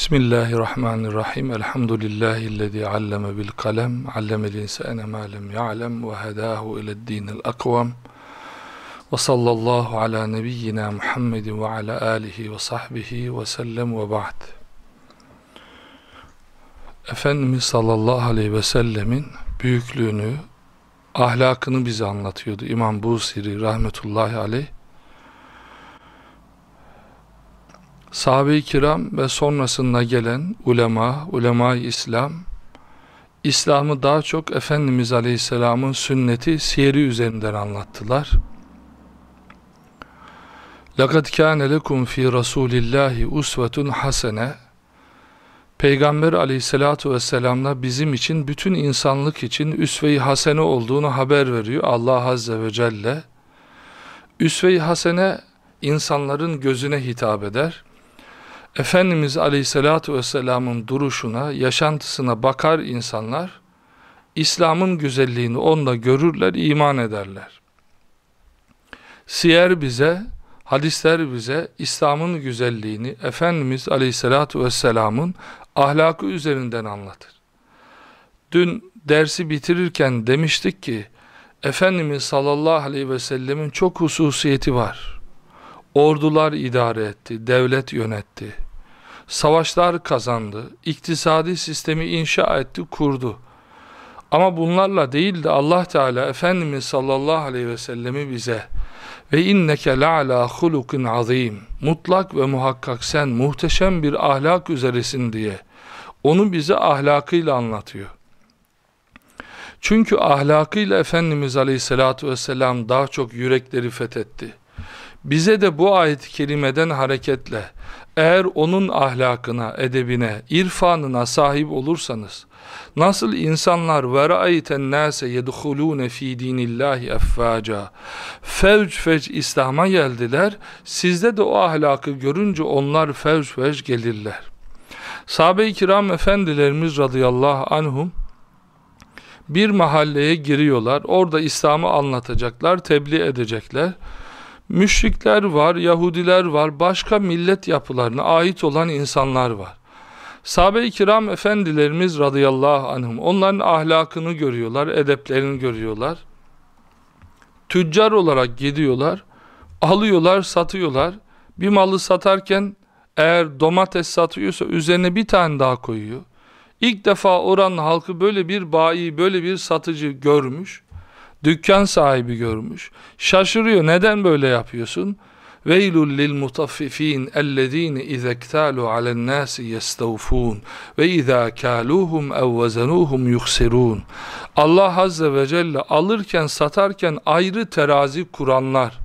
Bismillahirrahmanirrahim. Elhamdülillahillezî alleme bil kalem, allemel insâne mâ lem ya'lem ve hedâhu ile'd-dînil akvam. Ve sallallahu ala nebiyyina Muhammedin ve ala alihi ve sahbihi ve sellem ve ba'd. Efendimiz sallallahu aleyhi ve sellemin büyüklüğünü, ahlakını bize anlatıyordu İmam Busiri rahmetullahi aleyh. sahabe-i kiram ve sonrasında gelen ulema, ulema-i İslam, İslam'ı daha çok Efendimiz Aleyhisselam'ın sünneti, siyeri üzerinden anlattılar. لَقَدْ كَانَ لَكُمْ ف۪ي رَسُولِ اللّٰهِ اُسْوَةٌ حَسَنَةٌ Peygamber aleyhissalatu vesselam'la bizim için, bütün insanlık için üsve-i hasene olduğunu haber veriyor Allah azze ve celle. Üsve-i hasene insanların gözüne hitap eder. Efendimiz Aleyhisselatü Vesselam'ın duruşuna, yaşantısına bakar insanlar, İslam'ın güzelliğini onda görürler, iman ederler. Siyer bize, hadisler bize İslam'ın güzelliğini Efendimiz Aleyhisselatü Vesselam'ın ahlakı üzerinden anlatır. Dün dersi bitirirken demiştik ki, Efendimiz sallallahu aleyhi ve sellemin çok hususiyeti var ordular idare etti, devlet yönetti, savaşlar kazandı, iktisadi sistemi inşa etti, kurdu. Ama bunlarla değil de Allah Teala Efendimiz sallallahu aleyhi ve sellemi bize ve inneke la'ala hulukin azim mutlak ve muhakkak sen muhteşem bir ahlak üzeresin diye onu bize ahlakıyla anlatıyor. Çünkü ahlakıyla Efendimiz Aleyhisselatü Vesselam daha çok yürekleri fethetti. Bize de bu ayet-i kerimeden hareketle eğer onun ahlakına, edebine, irfanına sahip olursanız nasıl insanlar ve ra'ayten nase yedhulun fi dinillahi effaca fevc fevc İslam'a geldiler sizde de o ahlakı görünce onlar fevc fevc gelirler. Sahabe-i kiram efendilerimiz radıyallahu anhum bir mahalleye giriyorlar orada İslam'ı anlatacaklar tebliğ edecekler Müşrikler var, Yahudiler var, başka millet yapılarına ait olan insanlar var. Sahabe-i kiram efendilerimiz radıyallahu anhum onların ahlakını görüyorlar, edeplerini görüyorlar. Tüccar olarak gidiyorlar, alıyorlar, satıyorlar. Bir malı satarken eğer domates satıyorsa üzerine bir tane daha koyuyor. İlk defa oranın halkı böyle bir bayi, böyle bir satıcı görmüş dükkan sahibi görmüş. Şaşırıyor neden böyle yapıyorsun? Veylul lil mutaffifin ellezine izektalu alen nasi yestavfun ve izâ kâluhum ev vezenuhum yuksirun. Allah Azze ve Celle alırken satarken ayrı terazi kuranlar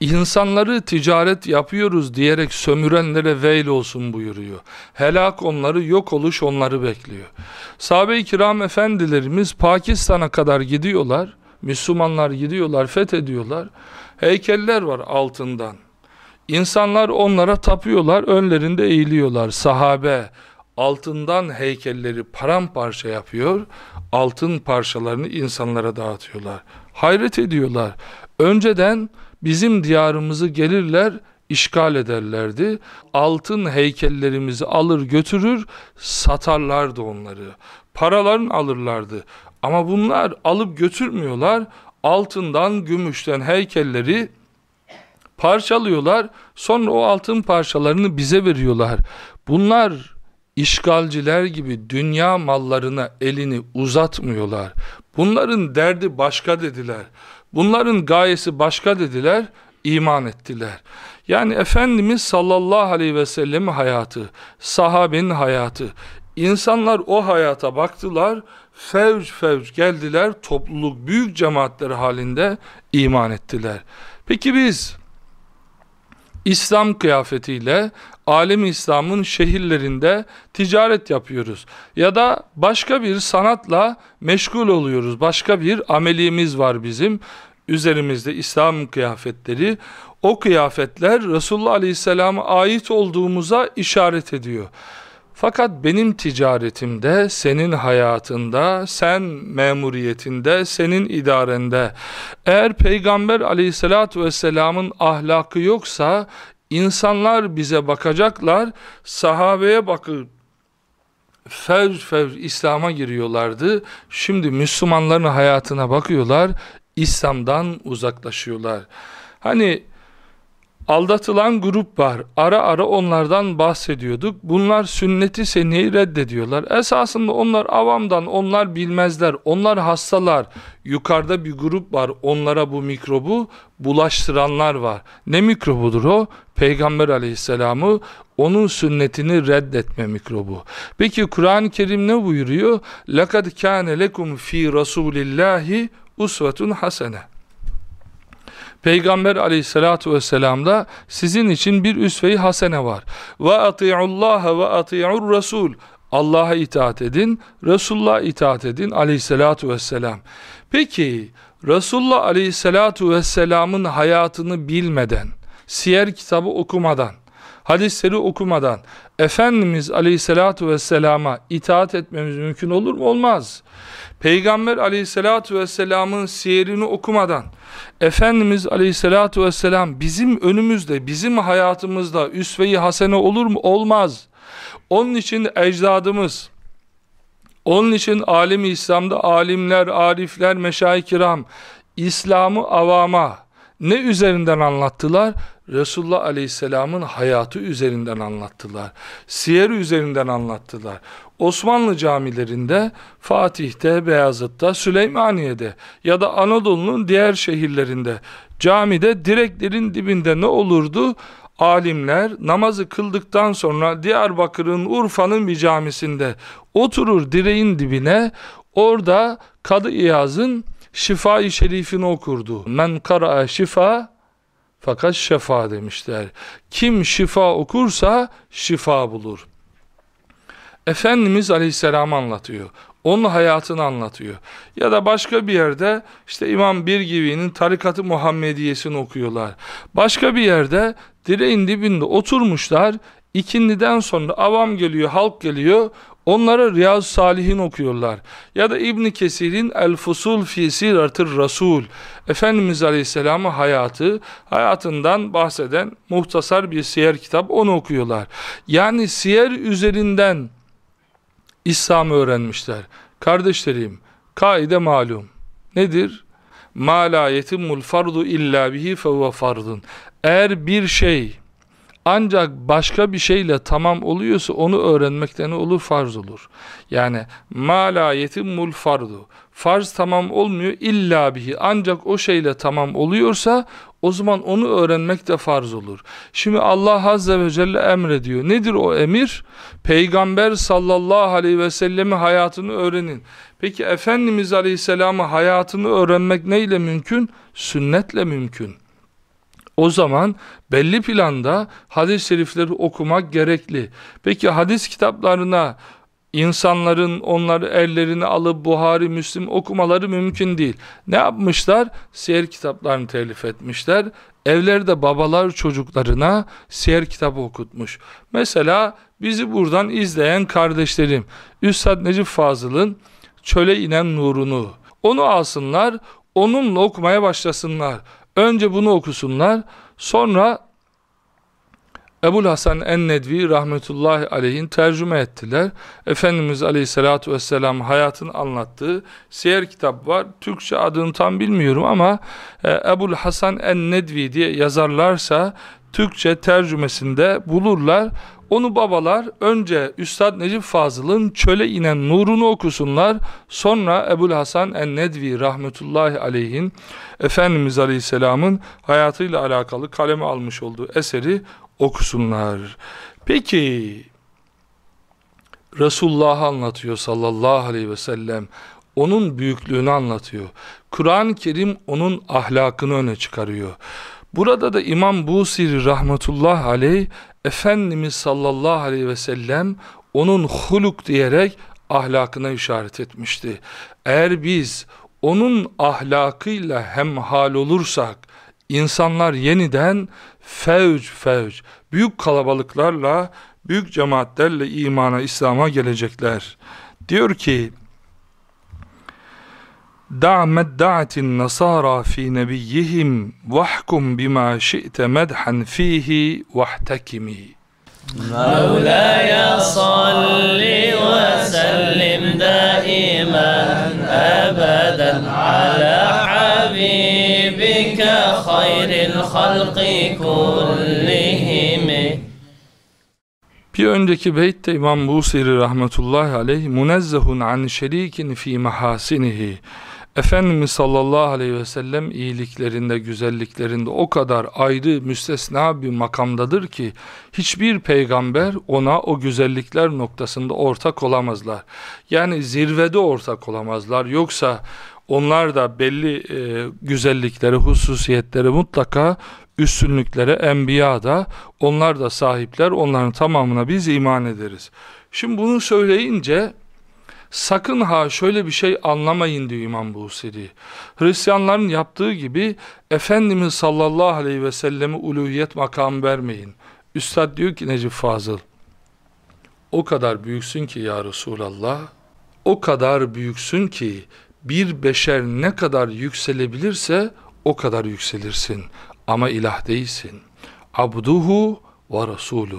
İnsanları ticaret yapıyoruz diyerek sömürenlere veil olsun buyuruyor. Helak onları, yok oluş onları bekliyor. Sahabe-i kiram efendilerimiz Pakistan'a kadar gidiyorlar. Müslümanlar gidiyorlar, fethediyorlar. Heykeller var altından. İnsanlar onlara tapıyorlar, önlerinde eğiliyorlar. Sahabe altından heykelleri paramparça yapıyor, altın parçalarını insanlara dağıtıyorlar. Hayret ediyorlar. Önceden bizim diyarımızı gelirler, işgal ederlerdi. Altın heykellerimizi alır götürür, satarlardı onları. Paralarını alırlardı. Ama bunlar alıp götürmüyorlar. Altından, gümüşten heykelleri parçalıyorlar. Sonra o altın parçalarını bize veriyorlar. Bunlar işgalciler gibi dünya mallarına elini uzatmıyorlar. Bunların derdi başka dediler. Bunların gayesi başka dediler, iman ettiler. Yani Efendimiz sallallahu aleyhi ve sellem hayatı, sahabenin hayatı, insanlar o hayata baktılar, fevç fevç geldiler, topluluk büyük cemaatler halinde iman ettiler. Peki biz İslam kıyafetiyle alem İslam'ın şehirlerinde ticaret yapıyoruz. Ya da başka bir sanatla meşgul oluyoruz. Başka bir ameliyemiz var bizim. Üzerimizde İslam kıyafetleri. O kıyafetler Resulullah Aleyhisselam'a ait olduğumuza işaret ediyor. Fakat benim ticaretimde, senin hayatında, sen memuriyetinde, senin idarende eğer Peygamber aleyhissalatü vesselamın ahlakı yoksa İnsanlar bize bakacaklar, sahabeye bakıp fevr fevr İslam'a giriyorlardı. Şimdi Müslümanların hayatına bakıyorlar, İslam'dan uzaklaşıyorlar. Hani aldatılan grup var. Ara ara onlardan bahsediyorduk. Bunlar sünneti seniyeyi reddediyorlar. Esasında onlar avamdan, onlar bilmezler, onlar hastalar. Yukarıda bir grup var. Onlara bu mikrobu bulaştıranlar var. Ne mikrobudur o? Peygamber aleyhisselamı onun sünnetini reddetme mikrobu. Peki Kur'an-ı Kerim ne buyuruyor? لَقَدْ كَانَ لَكُمْ ف۪ي رَسُولِ اللّٰهِ usvetun hasene. Peygamber aleyhissalatu vesselam'da sizin için bir üsve-i hasene var. Ve ati'ullaha ve ati'ur rasul. Allah'a itaat edin, Resulullah'a itaat edin aleyhissalatu vesselam. Peki Resulullah aleyhissalatu vesselamın hayatını bilmeden, siyer kitabı okumadan, hadisleri okumadan Efendimiz aleyhissalatu vesselama itaat etmemiz mümkün olur mu? Olmaz. Peygamber aleyhissalatu vesselamın siyerini okumadan Efendimiz aleyhissalatu vesselam bizim önümüzde, bizim hayatımızda üsve-i hasene olur mu? Olmaz. Onun için ecdadımız, onun için alemi İslam'da alimler, arifler, meşayih kiram, İslam'ı avama ne üzerinden anlattılar? Resulullah Aleyhisselam'ın hayatı üzerinden anlattılar. Siyer üzerinden anlattılar. Osmanlı camilerinde, Fatih'te, Beyazıt'ta, Süleymaniye'de ya da Anadolu'nun diğer şehirlerinde camide direklerin dibinde ne olurdu? Alimler namazı kıldıktan sonra Diyarbakır'ın, Urfa'nın bir camisinde oturur direğin dibine orada Kadı İyaz'ın şifa-i şerifini okurdu. Men kara'a şifa fakat şefa demişler. Kim şifa okursa şifa bulur. Efendimiz Aleyhisselam anlatıyor. Onun hayatını anlatıyor. Ya da başka bir yerde işte İmam Birgivi'nin Tarikatı Muhammediyesini okuyorlar. Başka bir yerde direğin dibinde oturmuşlar. İkindiden sonra avam geliyor, halk geliyor. Onlara Riyaz Salihin okuyorlar. Ya da İbn Kesir'in El Fusul fi Siratır Rasul. Efendimiz Aleyhisselam'ın hayatı, hayatından bahseden muhtasar bir siyer kitap onu okuyorlar. Yani siyer üzerinden İslam'ı öğrenmişler. Kardeşlerim, kaide malum. Nedir? Ma la yetimul fardu illa bihi fehuve fardun. Eğer bir şey ancak başka bir şeyle tamam oluyorsa onu öğrenmekten olur farz olur. Yani ma la fardu. Farz tamam olmuyor illa bihi. Ancak o şeyle tamam oluyorsa o zaman onu öğrenmek de farz olur. Şimdi Allah Azze ve Celle emrediyor. Nedir o emir? Peygamber sallallahu aleyhi ve sellemi hayatını öğrenin. Peki Efendimiz Aleyhisselam'ı hayatını öğrenmek neyle mümkün? Sünnetle mümkün. O zaman belli planda hadis-i şerifleri okumak gerekli. Peki hadis kitaplarına insanların onları ellerini alıp Buhari, Müslim okumaları mümkün değil. Ne yapmışlar? Siyer kitaplarını telif etmişler. Evlerde babalar çocuklarına siyer kitabı okutmuş. Mesela bizi buradan izleyen kardeşlerim, Üstad Necip Fazıl'ın Çöle inen nurunu, onu alsınlar, onunla okumaya başlasınlar. Önce bunu okusunlar. Sonra Ebul Hasan en-Nedvi rahmetullahi aleyhin tercüme ettiler. Efendimiz aleyhissalatu vesselam hayatını anlattığı siyer kitap var. Türkçe adını tam bilmiyorum ama e, Ebul Hasan en-Nedvi diye yazarlarsa Türkçe tercümesinde bulurlar. Onu babalar önce Üstad Necip Fazıl'ın çöle inen nurunu okusunlar. Sonra Ebul Hasan en-Nedvi rahmetullahi aleyhin Efendimiz Aleyhisselam'ın hayatıyla alakalı kaleme almış olduğu eseri okusunlar. Peki Resulullah anlatıyor sallallahu aleyhi ve sellem. Onun büyüklüğünü anlatıyor. Kur'an-ı Kerim onun ahlakını öne çıkarıyor. Burada da İmam Busiri rahmetullah aleyh Efendimiz sallallahu aleyhi ve sellem onun huluk diyerek ahlakına işaret etmişti. Eğer biz onun ahlakıyla hemhal olursak insanlar yeniden fevc fevc büyük kalabalıklarla büyük cemaatlerle imana İslam'a gelecekler. Diyor ki دع مدعت النصارى في نبيهم واحكم بما شئت مدحا فيه واحتكمي مولاي صل وسلم دائما أبدا على حبيبك خير الخلق كلهم. Bir önceki beytte İmam Busiri rahmetullahi aleyh munezzehun an şerikin fi mahasinihi. Efendimiz sallallahu aleyhi ve sellem iyiliklerinde, güzelliklerinde o kadar ayrı, müstesna bir makamdadır ki hiçbir peygamber ona o güzellikler noktasında ortak olamazlar. Yani zirvede ortak olamazlar. Yoksa onlar da belli e, güzellikleri, hususiyetleri mutlaka üstünlüklere, enbiya da onlar da sahipler, onların tamamına biz iman ederiz. Şimdi bunu söyleyince sakın ha şöyle bir şey anlamayın diyor İmam Busiri. Hristiyanların yaptığı gibi Efendimiz sallallahu aleyhi ve selleme uluhiyet makamı vermeyin. Üstad diyor ki Necip Fazıl, o kadar büyüksün ki ya Resulallah, o kadar büyüksün ki bir beşer ne kadar yükselebilirse o kadar yükselirsin. Ama ilah değilsin. Abduhu ve Resulü.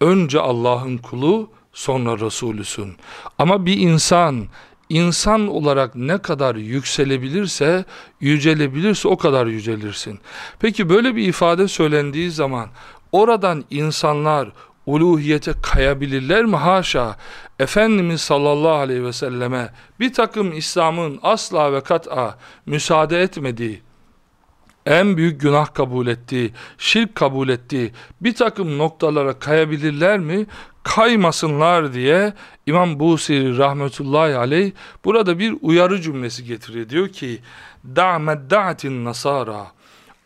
Önce Allah'ın kulu, sonra Resulüsün. Ama bir insan, insan olarak ne kadar yükselebilirse, yücelebilirse o kadar yücelirsin. Peki böyle bir ifade söylendiği zaman, oradan insanlar uluhiyete kayabilirler mi? Haşa. Efendimiz sallallahu aleyhi ve selleme bir takım İslam'ın asla ve kat'a müsaade etmediği, en büyük günah kabul ettiği, şirk kabul ettiği bir takım noktalara kayabilirler mi? Kaymasınlar diye İmam Busiri rahmetullahi aleyh burada bir uyarı cümlesi getiriyor. Diyor ki, da'medda'atin nasara,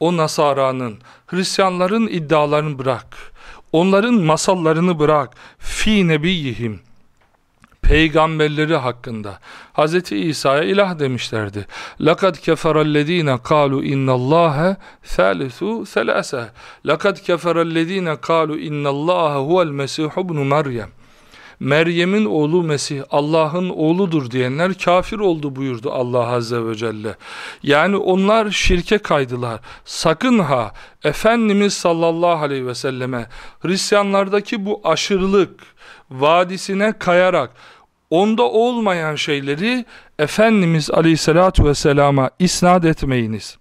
o Nasara'nın, Hristiyanların iddialarını bırak, onların masallarını bırak, fi nebiyihim, peygamberleri hakkında Hz. İsa'ya ilah demişlerdi. لَقَدْ كَفَرَ الَّذ۪ينَ قَالُوا اِنَّ اللّٰهَ ثَالِثُ ثَلَاسَ لَقَدْ كَفَرَ الَّذ۪ينَ قَالُوا اِنَّ اللّٰهَ هُوَ الْمَسِيحُ بْنُ مَرْيَمْ Meryem'in oğlu Mesih Allah'ın oğludur diyenler kafir oldu buyurdu Allah Azze ve Celle. Yani onlar şirke kaydılar. Sakın ha Efendimiz sallallahu aleyhi ve selleme Hristiyanlardaki bu aşırılık vadisine kayarak onda olmayan şeyleri Efendimiz aleyhissalatu vesselama isnat etmeyiniz.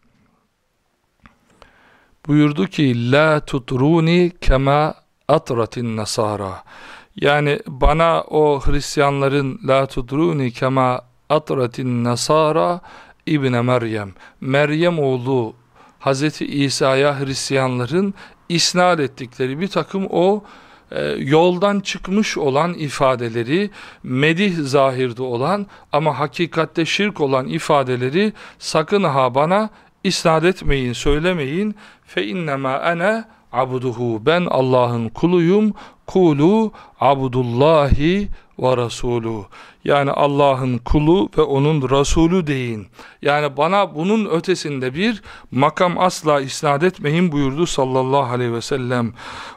Buyurdu ki la tutruni kema atratin nasara yani bana o Hristiyanların la tudruni kema atratin nasara İbne Meryem Meryem oğlu Hazreti İsa'ya Hristiyanların isnat ettikleri bir takım o yoldan çıkmış olan ifadeleri medih zahirde olan ama hakikatte şirk olan ifadeleri sakın ha bana isnat etmeyin söylemeyin. Fe innema ene abduhu. Ben Allah'ın kuluyum. Kulu abdullahi ve rasulü yani Allah'ın kulu ve onun Resulü deyin. Yani bana bunun ötesinde bir makam asla isnat etmeyin buyurdu sallallahu aleyhi ve sellem.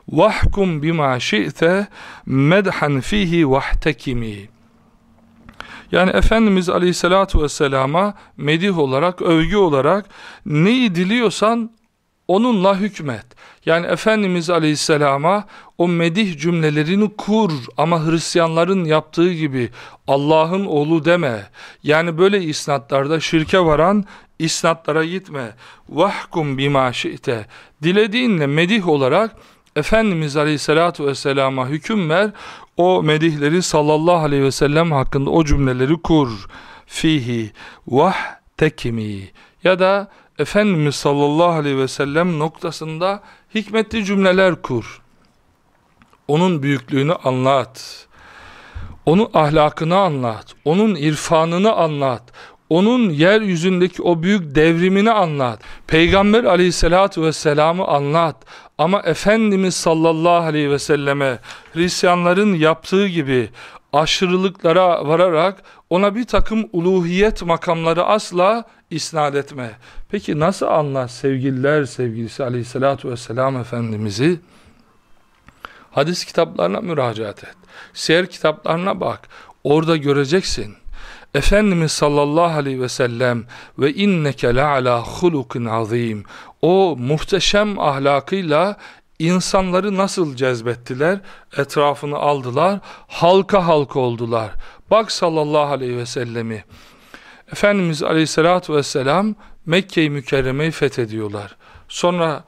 Vahkum bima şi'te medhan fihi vahtekimi yani Efendimiz Aleyhisselatü Vesselam'a medih olarak, övgü olarak neyi diliyorsan onunla hükmet. Yani Efendimiz Aleyhisselam'a o medih cümlelerini kur ama Hristiyanların yaptığı gibi Allah'ın oğlu deme. Yani böyle isnatlarda şirke varan isnatlara gitme. Vahkum bima şi'te. Dilediğinle medih olarak Efendimiz Aleyhisselatü Vesselam'a hüküm ver. O medihleri sallallahu aleyhi ve sellem hakkında o cümleleri kur. Fihi vah tekimi ya da Efendimiz sallallahu aleyhi ve sellem noktasında hikmetli cümleler kur. Onun büyüklüğünü anlat. Onun ahlakını anlat. Onun irfanını anlat. Onun yeryüzündeki o büyük devrimini anlat. Peygamber aleyhissalatu vesselam'ı anlat. Ama Efendimiz sallallahu aleyhi ve selleme Hristiyanların yaptığı gibi aşırılıklara vararak ona bir takım uluhiyet makamları asla isnat etme. Peki nasıl anlar sevgililer sevgilisi aleyhissalatu vesselam Efendimiz'i? Hadis kitaplarına müracaat et. Siyer kitaplarına bak. Orada göreceksin. Efendimiz sallallahu aleyhi ve sellem ve inneke la hulukin azim. O muhteşem ahlakıyla insanları nasıl cezbettiler? Etrafını aldılar, halka halka oldular. Bak sallallahu aleyhi ve sellemi. Efendimiz aleyhissalatü vesselam Mekke-i Mükerreme'yi fethediyorlar. Sonra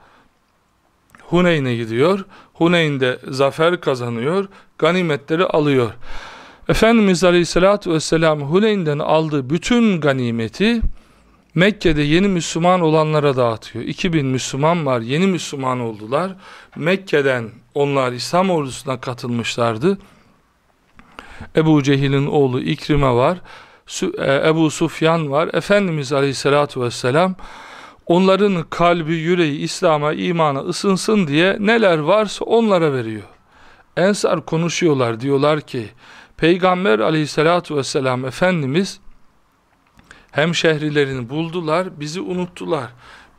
Huneyn'e gidiyor. Huneyn'de zafer kazanıyor. Ganimetleri alıyor. Efendimiz Aleyhisselatü Vesselam Huneyn'den aldığı bütün ganimeti Mekke'de yeni Müslüman olanlara dağıtıyor. 2000 Müslüman var, yeni Müslüman oldular. Mekke'den onlar İslam ordusuna katılmışlardı. Ebu Cehil'in oğlu İkrime var. E, Ebu Sufyan var. Efendimiz Aleyhisselatü Vesselam onların kalbi, yüreği İslam'a, imana ısınsın diye neler varsa onlara veriyor. Ensar konuşuyorlar diyorlar ki Peygamber aleyhissalatu vesselam Efendimiz hemşehrilerini buldular, bizi unuttular.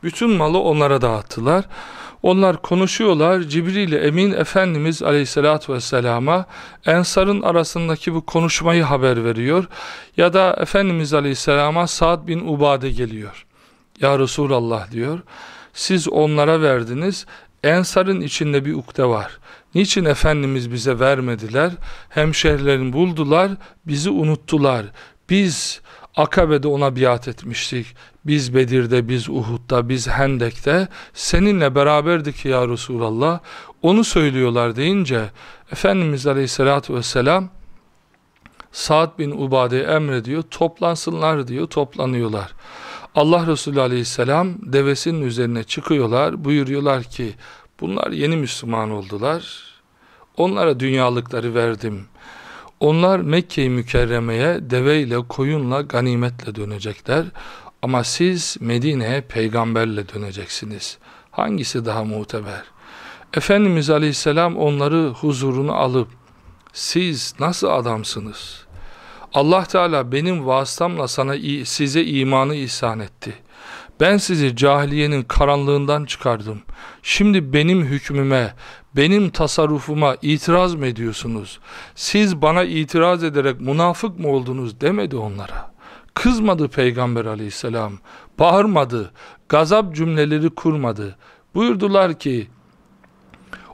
Bütün malı onlara dağıttılar. Onlar konuşuyorlar. Cibril Emin Efendimiz Aleyhisselatü Vesselam'a Ensar'ın arasındaki bu konuşmayı haber veriyor. Ya da Efendimiz Aleyhisselam'a Sa'd bin Ubade geliyor. Ya Resulallah diyor. Siz onlara verdiniz. Ensar'ın içinde bir ukde var. Niçin Efendimiz bize vermediler? Hemşehrilerini buldular, bizi unuttular. Biz Akabe'de ona biat etmiştik. Biz Bedir'de, biz Uhud'da, biz Hendek'te seninle beraberdik ya Resulallah. Onu söylüyorlar deyince Efendimiz Aleyhisselatü Vesselam Sa'd bin Ubade'ye emrediyor. Toplansınlar diyor. Toplanıyorlar. Allah Resulü Aleyhisselam devesinin üzerine çıkıyorlar. Buyuruyorlar ki bunlar yeni Müslüman oldular. Onlara dünyalıkları verdim. Onlar Mekke-i Mükerreme'ye deveyle, koyunla, ganimetle dönecekler. Ama siz Medine'ye peygamberle döneceksiniz. Hangisi daha muteber? Efendimiz Aleyhisselam onları huzurunu alıp siz nasıl adamsınız? Allah Teala benim vasıtamla sana size imanı ihsan etti. Ben sizi cahiliyenin karanlığından çıkardım. Şimdi benim hükmüme, benim tasarrufuma itiraz mı ediyorsunuz? Siz bana itiraz ederek münafık mı oldunuz demedi onlara. Kızmadı Peygamber aleyhisselam, bağırmadı, gazap cümleleri kurmadı. Buyurdular ki,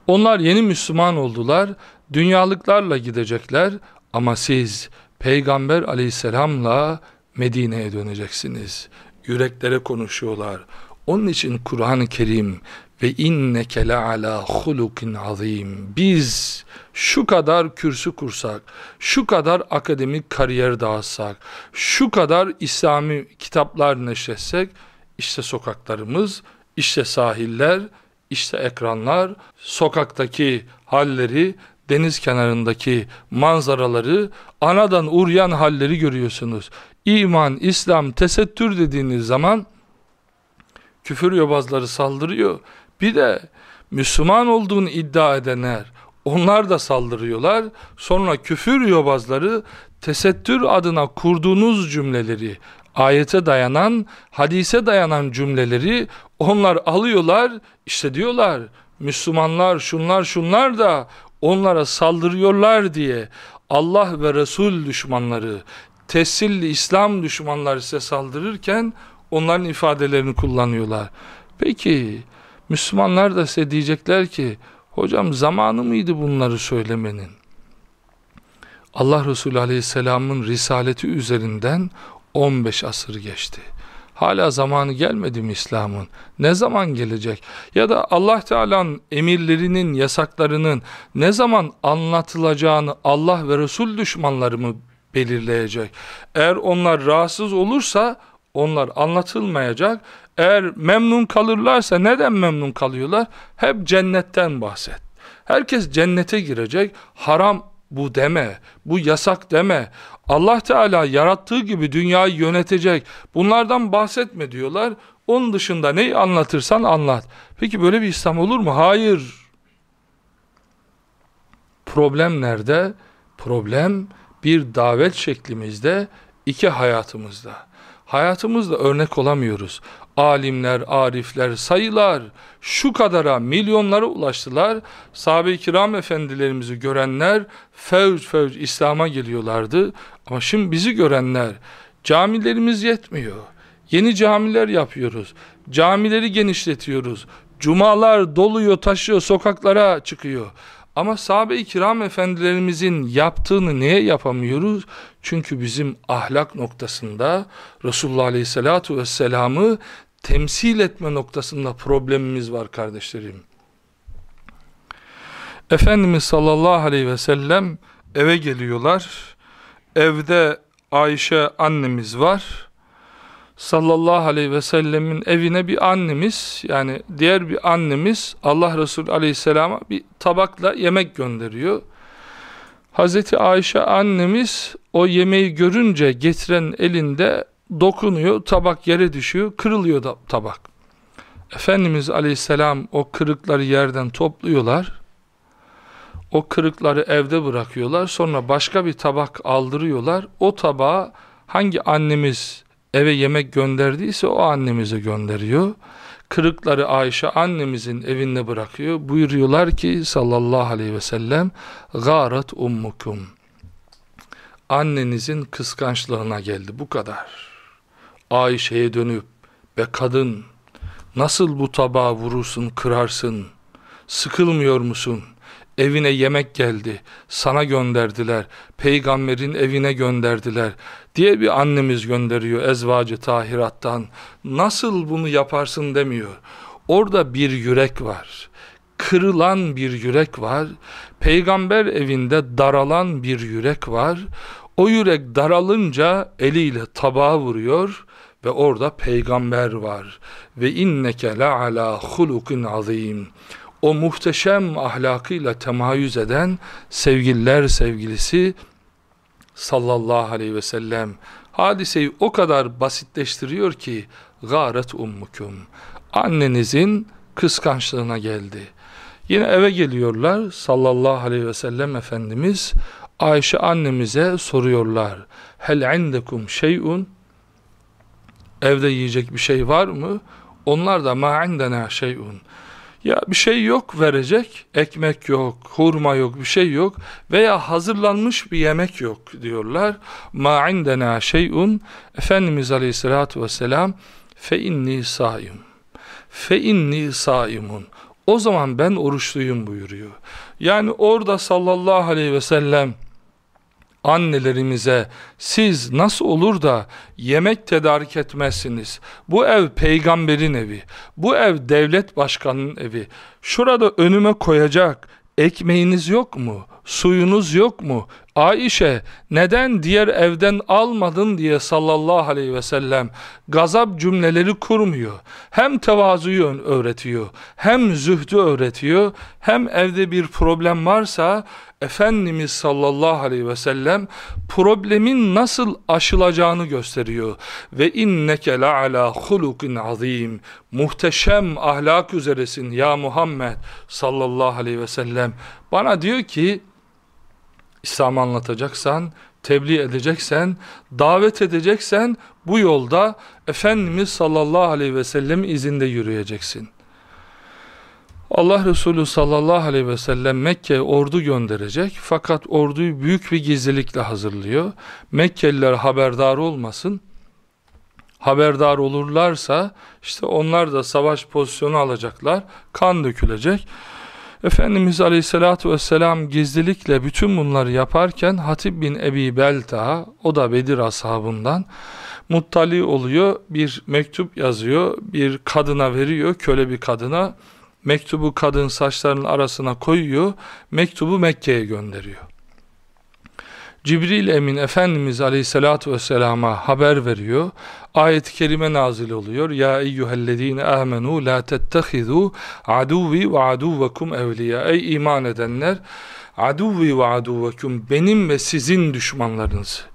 onlar yeni Müslüman oldular, dünyalıklarla gidecekler ama siz Peygamber aleyhisselamla Medine'ye döneceksiniz. Yüreklere konuşuyorlar. Onun için Kur'an-ı Kerim ve inneke la ala hulukin azim. Biz şu kadar kürsü kursak, şu kadar akademik kariyer dağıtsak, şu kadar İslami kitaplar neşretsek, işte sokaklarımız, işte sahiller, işte ekranlar, sokaktaki halleri, deniz kenarındaki manzaraları, anadan uryan halleri görüyorsunuz. İman, İslam, tesettür dediğiniz zaman küfür yobazları saldırıyor. Bir de Müslüman olduğunu iddia edenler, onlar da saldırıyorlar. Sonra küfür yobazları tesettür adına kurduğunuz cümleleri, ayete dayanan, hadise dayanan cümleleri onlar alıyorlar. İşte diyorlar Müslümanlar şunlar şunlar da onlara saldırıyorlar diye Allah ve Resul düşmanları, tessilli İslam düşmanları size saldırırken onların ifadelerini kullanıyorlar. Peki Müslümanlar da size diyecekler ki hocam zamanı mıydı bunları söylemenin? Allah Resulü Aleyhisselam'ın risaleti üzerinden 15 asır geçti. Hala zamanı gelmedi mi İslam'ın? Ne zaman gelecek? Ya da Allah Teala'nın emirlerinin, yasaklarının ne zaman anlatılacağını Allah ve Resul düşmanları mı belirleyecek? Eğer onlar rahatsız olursa onlar anlatılmayacak. Eğer memnun kalırlarsa neden memnun kalıyorlar? Hep cennetten bahset. Herkes cennete girecek. Haram bu deme, bu yasak deme. Allah Teala yarattığı gibi dünyayı yönetecek. Bunlardan bahsetme diyorlar. Onun dışında neyi anlatırsan anlat. Peki böyle bir İslam olur mu? Hayır. Problem nerede? Problem bir davet şeklimizde, iki hayatımızda. Hayatımızda örnek olamıyoruz. alimler, arifler, sayılar şu kadara, milyonlara ulaştılar. Sahabe-i kiram efendilerimizi görenler fevç fevç İslam'a geliyorlardı. Ama şimdi bizi görenler, camilerimiz yetmiyor. Yeni camiler yapıyoruz. Camileri genişletiyoruz. Cumalar doluyor, taşıyor, sokaklara çıkıyor. Ama sahabe-i kiram efendilerimizin yaptığını niye yapamıyoruz? Çünkü bizim ahlak noktasında Resulullah Aleyhisselatü Vesselam'ı temsil etme noktasında problemimiz var kardeşlerim. Efendimiz sallallahu aleyhi ve sellem eve geliyorlar. Evde Ayşe annemiz var. Sallallahu aleyhi ve sellemin evine bir annemiz yani diğer bir annemiz Allah Resulü aleyhisselama bir tabakla yemek gönderiyor. Hazreti Ayşe annemiz o yemeği görünce getiren elinde dokunuyor, tabak yere düşüyor, kırılıyor da tabak. Efendimiz aleyhisselam o kırıkları yerden topluyorlar. O kırıkları evde bırakıyorlar. Sonra başka bir tabak aldırıyorlar. O tabağı hangi annemiz eve yemek gönderdiyse o annemize gönderiyor. Kırıkları Ayşe annemizin evinde bırakıyor. Buyuruyorlar ki sallallahu aleyhi ve sellem garat ummukum annenizin kıskançlığına geldi bu kadar. Ayşe'ye dönüp be kadın nasıl bu tabağı vurursun kırarsın sıkılmıyor musun evine yemek geldi. Sana gönderdiler. Peygamberin evine gönderdiler diye bir annemiz gönderiyor ezvacı tahirattan. Nasıl bunu yaparsın demiyor. Orada bir yürek var. Kırılan bir yürek var. Peygamber evinde daralan bir yürek var. O yürek daralınca eliyle tabağa vuruyor ve orada peygamber var. Ve inneke la ala hulukin azim. O muhteşem ahlakıyla temayüz eden sevgililer sevgilisi sallallahu aleyhi ve sellem hadiseyi o kadar basitleştiriyor ki garet ummukum annenizin kıskançlığına geldi. Yine eve geliyorlar sallallahu aleyhi ve sellem Efendimiz Ayşe annemize soruyorlar. Hel indekum şeyun Evde yiyecek bir şey var mı? Onlar da ma indena şeyun. Ya bir şey yok verecek, ekmek yok, hurma yok, bir şey yok veya hazırlanmış bir yemek yok diyorlar. Ma indena şeyun. Efendimiz Aleyhisselatü Vesselam fe inni saim. Fe inni saimun. O zaman ben oruçluyum buyuruyor. Yani orada sallallahu aleyhi ve sellem annelerimize siz nasıl olur da yemek tedarik etmezsiniz? Bu ev peygamberin evi, bu ev devlet başkanının evi. Şurada önüme koyacak ekmeğiniz yok mu? Suyunuz yok mu? Ayşe neden diğer evden almadın diye sallallahu aleyhi ve sellem gazap cümleleri kurmuyor. Hem tevazuyu öğretiyor, hem zühdü öğretiyor, hem evde bir problem varsa Efendimiz sallallahu aleyhi ve sellem problemin nasıl aşılacağını gösteriyor. Ve inneke la ala hulukin azim. Muhteşem ahlak üzeresin ya Muhammed sallallahu aleyhi ve sellem. Bana diyor ki İslam'ı anlatacaksan, tebliğ edeceksen, davet edeceksen bu yolda Efendimiz sallallahu aleyhi ve sellem izinde yürüyeceksin. Allah Resulü sallallahu aleyhi ve sellem Mekke'ye ordu gönderecek fakat orduyu büyük bir gizlilikle hazırlıyor. Mekkeliler haberdar olmasın. Haberdar olurlarsa işte onlar da savaş pozisyonu alacaklar. Kan dökülecek. Efendimiz Aleyhisselatü Vesselam gizlilikle bütün bunları yaparken Hatib bin Ebi Belta, o da Bedir ashabından, muttali oluyor, bir mektup yazıyor, bir kadına veriyor, köle bir kadına, mektubu kadın saçlarının arasına koyuyor, mektubu Mekke'ye gönderiyor. Cibril Emin Efendimiz Aleyhisselatü Vesselam'a haber veriyor. Ayet-i kerime nazil oluyor. Ya eyyühellezine amenu la tettehizu aduvi ve aduvekum evliya. Ey iman edenler aduvi ve aduvekum benim ve sizin düşmanlarınız.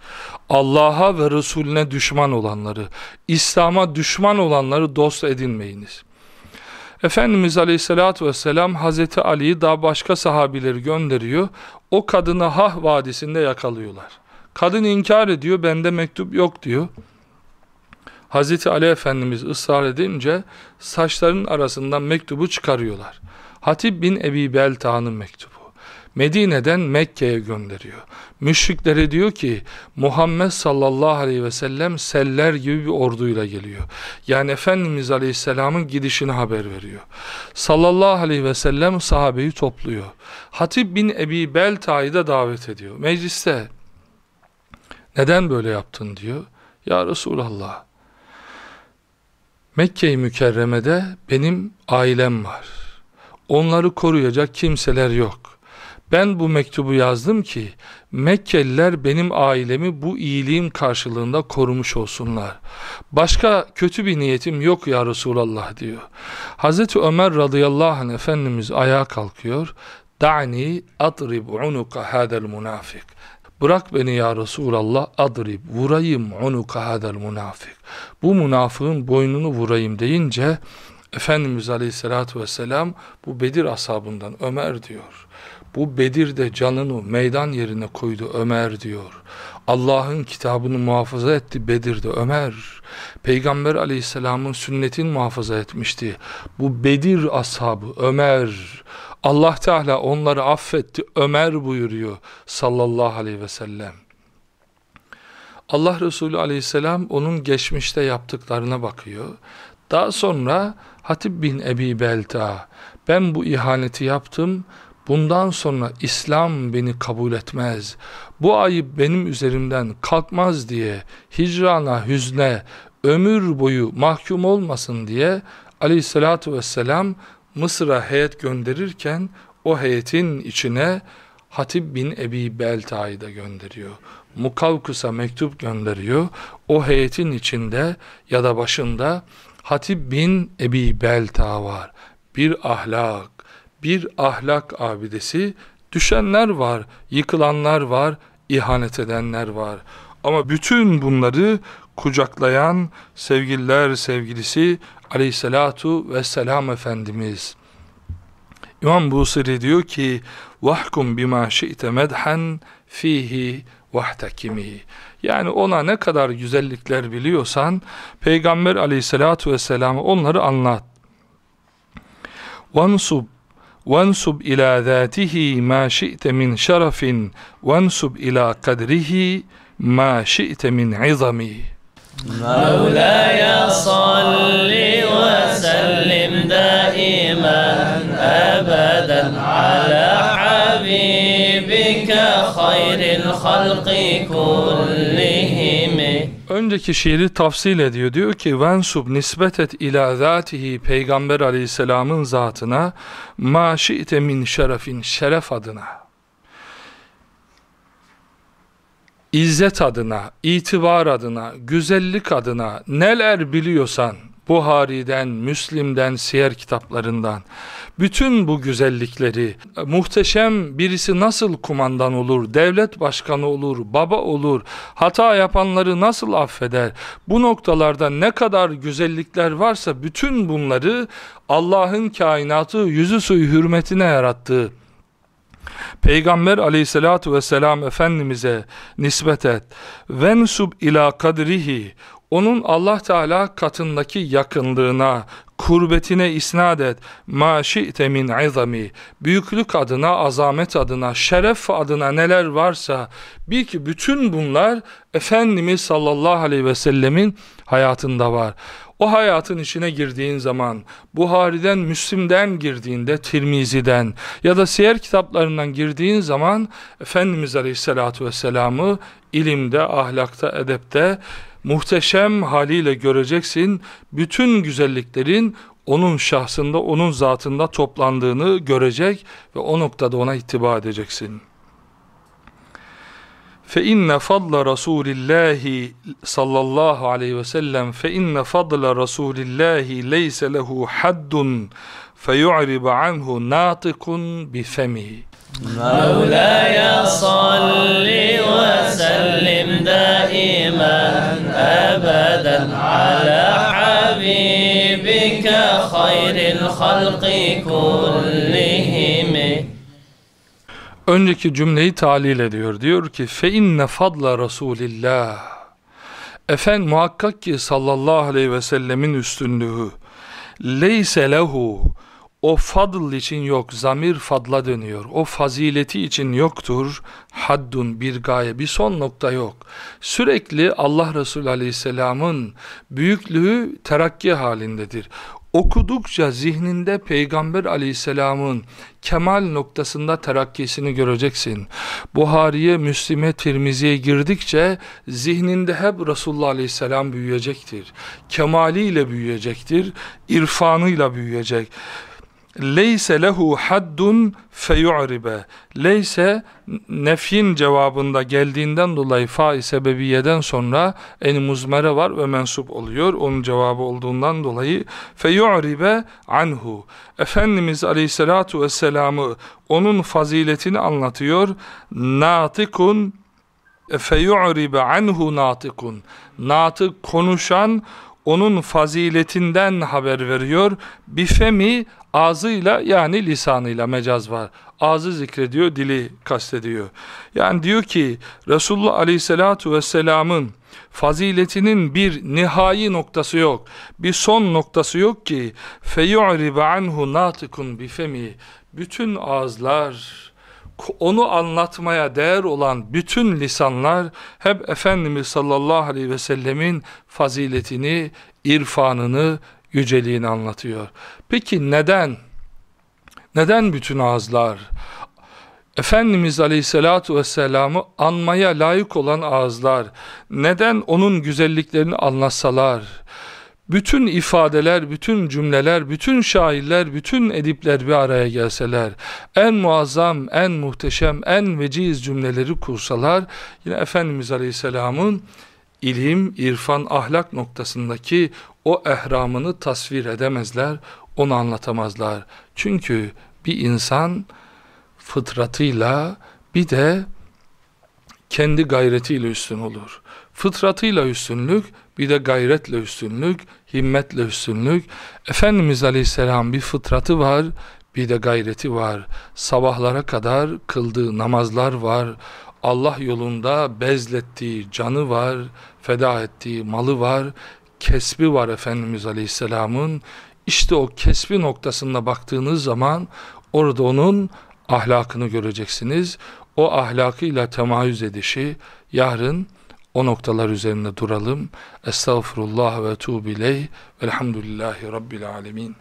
Allah'a ve Resulüne düşman olanları, İslam'a düşman olanları dost edinmeyiniz. Efendimiz Aleyhisselatü Vesselam Hazreti Ali'yi daha başka sahabileri gönderiyor. O kadını Hah Vadisi'nde yakalıyorlar. Kadın inkar ediyor, bende mektup yok diyor. Hazreti Ali Efendimiz ısrar edince saçların arasından mektubu çıkarıyorlar. Hatip bin Ebi Belta'nın mektubu. Medine'den Mekke'ye gönderiyor. Müşriklere diyor ki Muhammed sallallahu aleyhi ve sellem seller gibi bir orduyla geliyor. Yani Efendimiz aleyhisselamın gidişini haber veriyor. Sallallahu aleyhi ve sellem sahabeyi topluyor. Hatip bin Ebi Belta'yı da davet ediyor. Mecliste neden böyle yaptın diyor. Ya Resulallah Mekke-i Mükerreme'de benim ailem var. Onları koruyacak kimseler yok. Ben bu mektubu yazdım ki Mekkeliler benim ailemi bu iyiliğim karşılığında korumuş olsunlar. Başka kötü bir niyetim yok ya Resulallah diyor. Hazreti Ömer radıyallahu anh Efendimiz ayağa kalkıyor. Da'ni adrib unuka hadel münafik. Bırak beni ya Resulallah adrib vurayım unuka hadel münafik. Bu münafığın boynunu vurayım deyince Efendimiz aleyhissalatü vesselam bu Bedir ashabından Ömer diyor. Bu Bedir'de canını meydan yerine koydu Ömer diyor. Allah'ın kitabını muhafaza etti Bedir'de Ömer. Peygamber aleyhisselamın sünnetini muhafaza etmişti. Bu Bedir ashabı Ömer. Allah Teala onları affetti Ömer buyuruyor sallallahu aleyhi ve sellem. Allah Resulü aleyhisselam onun geçmişte yaptıklarına bakıyor. Daha sonra Hatip bin Ebi Belta ben bu ihaneti yaptım bundan sonra İslam beni kabul etmez bu ayıp benim üzerimden kalkmaz diye hicrana hüzne ömür boyu mahkum olmasın diye aleyhissalatü vesselam Mısır'a heyet gönderirken o heyetin içine Hatip bin Ebi Belta'yı da gönderiyor. Mukavkus'a mektup gönderiyor. O heyetin içinde ya da başında Hatip bin Ebi Belta var. Bir ahlak, bir ahlak abidesi. Düşenler var, yıkılanlar var, ihanet edenler var. Ama bütün bunları kucaklayan sevgililer sevgilisi aleyhissalatu vesselam Efendimiz. İmam Busiri diyor ki vahkum bima şi'te medhan fihi vahtakimi. Yani ona ne kadar güzellikler biliyorsan Peygamber aleyhissalatu vesselam'a onları anlat. Vansub وانسب إلى ذاته ما شئت من شرف وانسب إلى قدره ما شئت من عظم. مولاي صل وسلم دائما أبدا على حبيبك خير الخلق كل Önceki şiiri tafsil ediyor. Diyor ki vensub nispet et ila zatihi peygamber aleyhisselamın zatına ma şi'te min şerefin şeref adına İzzet adına, itibar adına, güzellik adına neler biliyorsan Buhari'den, Müslim'den, siyer kitaplarından bütün bu güzellikleri muhteşem birisi nasıl kumandan olur, devlet başkanı olur, baba olur, hata yapanları nasıl affeder, bu noktalarda ne kadar güzellikler varsa bütün bunları Allah'ın kainatı yüzü suyu hürmetine yarattığı Peygamber aleyhissalatu vesselam Efendimiz'e nispet et. Vensub ila kadrihi onun Allah Teala katındaki yakınlığına, kurbetine isnat et. Ma şi'te min. Büyüklük adına, azamet adına, şeref adına neler varsa bil ki bütün bunlar Efendimiz sallallahu aleyhi ve sellemin hayatında var. O hayatın içine girdiğin zaman, Buhari'den, Müslim'den girdiğinde, Tirmizi'den ya da siyer kitaplarından girdiğin zaman Efendimiz Aleyhisselatü Vesselam'ı ilimde, ahlakta, edepte muhteşem haliyle göreceksin. Bütün güzelliklerin onun şahsında, onun zatında toplandığını görecek ve o noktada ona ittiba edeceksin. فإن فضل رسول الله صلى الله عليه وسلم فإن فضل رسول الله ليس له حد فيعرب عنه ناطق بفمه مولاي صل وسلم دائما أبدا على حبيبك خير الخلق كلهم Önceki cümleyi talil ediyor. Diyor ki fe inne fadla Resulillah Efendim muhakkak ki sallallahu aleyhi ve sellemin üstünlüğü leyse lehu o fadl için yok zamir fadla dönüyor o fazileti için yoktur haddun bir gaye bir son nokta yok sürekli Allah Resulü Aleyhisselam'ın büyüklüğü terakki halindedir okudukça zihninde Peygamber aleyhisselamın kemal noktasında terakkisini göreceksin. Buhari'ye, Müslim'e, Tirmizi'ye girdikçe zihninde hep Resulullah aleyhisselam büyüyecektir. Kemaliyle büyüyecektir, irfanıyla büyüyecek leyse lehu haddun feyu'ribe. Leyse nefyin cevabında geldiğinden dolayı fa sebebiyeden sonra en muzmere var ve mensup oluyor. Onun cevabı olduğundan dolayı feyu'ribe anhu. Efendimiz aleyhissalatu vesselam'ı onun faziletini anlatıyor. Natikun feyu'ribe anhu natikun. Natık konuşan onun faziletinden haber veriyor. Bifemi ağzıyla yani lisanıyla mecaz var. Ağzı zikrediyor, dili kastediyor. Yani diyor ki Resulullah Aleyhisselatu Vesselam'ın faziletinin bir nihai noktası yok. Bir son noktası yok ki feyu'ribe anhu natikun bifemi bütün ağızlar onu anlatmaya değer olan bütün lisanlar hep Efendimiz sallallahu aleyhi ve sellemin faziletini, irfanını, yüceliğini anlatıyor. Peki neden? Neden bütün ağızlar? Efendimiz Aleyhisselatü Vesselam'ı anmaya layık olan ağızlar, neden onun güzelliklerini anlatsalar, bütün ifadeler, bütün cümleler, bütün şairler, bütün edipler bir araya gelseler, en muazzam, en muhteşem, en veciz cümleleri kursalar, yine Efendimiz Aleyhisselam'ın ilim, irfan, ahlak noktasındaki o ehramını tasvir edemezler, onu anlatamazlar. Çünkü bir insan fıtratıyla bir de kendi gayretiyle üstün olur. Fıtratıyla üstünlük, bir de gayretle üstünlük, himmetle üstünlük. Efendimiz Aleyhisselam bir fıtratı var, bir de gayreti var. Sabahlara kadar kıldığı namazlar var. Allah yolunda bezlettiği canı var, feda ettiği malı var, kesbi var Efendimiz Aleyhisselam'ın. İşte o kesbi noktasında baktığınız zaman orada onun ahlakını göreceksiniz. O ahlakıyla temayüz edişi yarın o noktalar üzerinde duralım. Estağfurullah ve tuğbileyh. Velhamdülillahi Rabbil alemin.